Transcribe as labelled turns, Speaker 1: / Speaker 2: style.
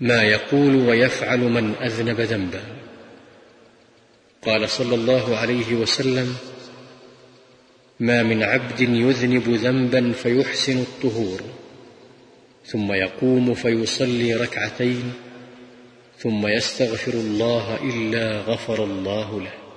Speaker 1: ما يقول ويفعل من أذنب ذنبا. قال صلى الله عليه وسلم ما من عبد يذنب ذنبا فيحسن الطهور ثم يقوم فيصلي ركعتين ثم يستغفر الله إلا غفر الله له.